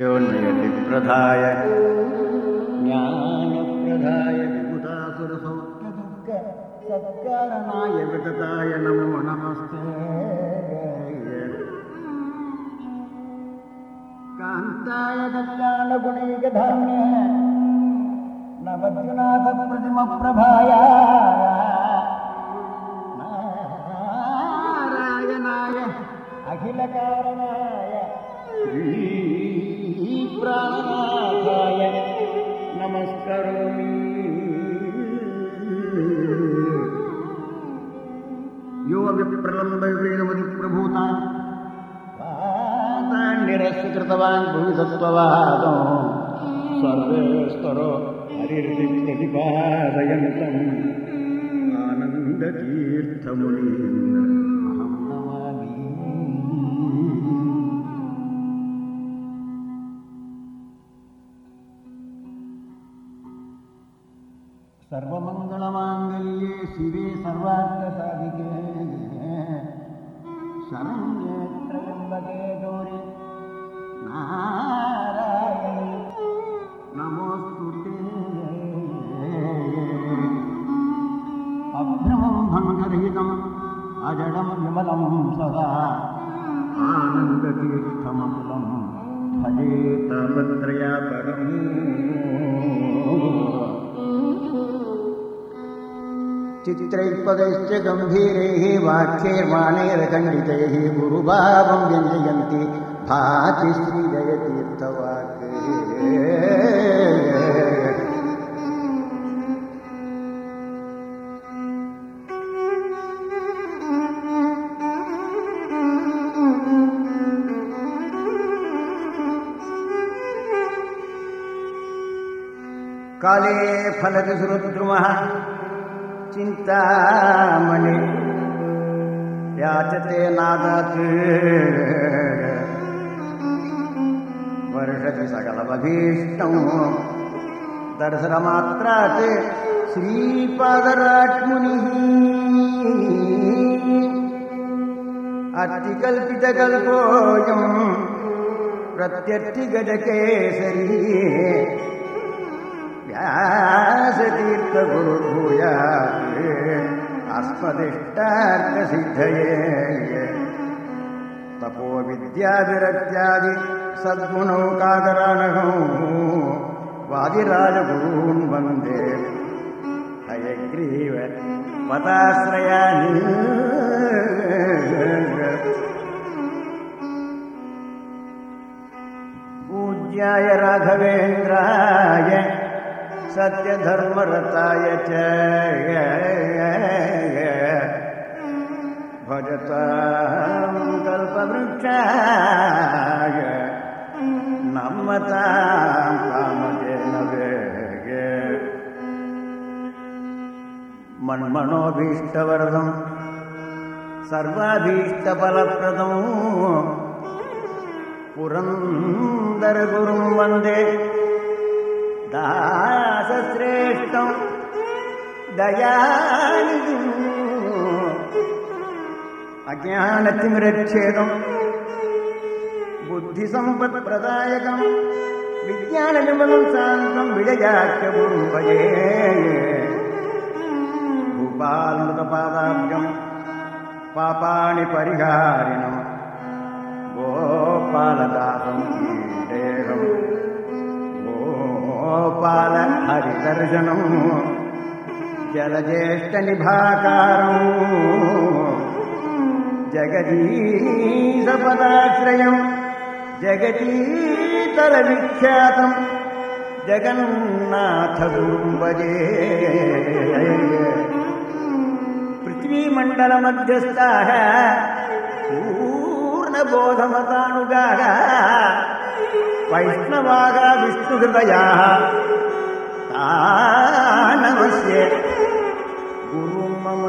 योन्नयतिप्रधाय ज्ञानप्रधाय विबुधासुरसौख्यदुःख सत्कारणाय नमो नमस्ते। कान्ताय कल्याणगुणैकधाम्य नवद्युनाथप्रतिमप्रभाय। नारायणाय अखिलकारणाय नमस्करोमि। यो विप्रलम्बवीणमति प्रभूता पातान्निरस्य कृतवान् भुवि सत्त्ववादो सर्वे स्तरो हरिर्ति प्रतिपादयन्तम् आनन्दतीर्थमुनीन्द्र सर्वमङ्गलमाङ्गल्ये शिवे सर्वार्थसाधिके। शरण्ये त्र्यम्बके गौरि। नारायणि। नमोऽस्तु ते। अभ्रमं भङ्गरहितम् अजडं विमलं सदा। आनन्दतीर्थमकुलं भजे तापत्रयापरम् चित्रैपदैश्च गम्भीरैः वाक्यैर्वाणैरखण्डितैः गुरुभावं व्यञ्जयन्ति। भाति श्रीजयतीर्थवाक् काले फलति सुरुद्रुमः चिन्तामणि याचते नादात् वर्षति सकलमभीष्टम् दर्शनमात्रात् श्रीपादराट्मुनिः अत्तिकल्पितकल्पोऽयम् प्रत्यर्थिगजकेसरी। व्यासतीर्थगुरुभूयात् अस्मदिष्टार्थसिद्धये तपो विद्याविरत्यादि सद्गुणौ कादरानहौ। वादिराजगुरून् वन्दे। हयग्रीव पदाश्रयानि पूज्याय राघवेन्द्राय सत्यधर्मरताय च भजतां कल्पवृक्षाय नमतां कामधेनवे मन्मनोभीष्टवरदम् सर्वाभीष्टफलप्रदम्। पुरन्दरगुरुं वन्दे दासश्रेष्ठं दयानिधिम् अज्ञानतिमिरच्छेदम् बुद्धिसम्पत्प्रदायकम् विज्ञाननिमलं शान्तं विजयाख्यगुरुं भजे भूपालमृतपादाब्जम् पापाणि परिहारिणम् गोपालदासं देहम् हरिदर्शनम् जलज्येष्ठनिभाकारम् जगदीशपदाश्रयम् जगतीतरविख्यातम् जगन्नाथगुरुं भजे पृथ्वीमण्डलमध्यस्थाः पूर्णबोधमतानुगाः वैष्णवाः विष्णुहृदयाः ता नमस्ये गुरु मम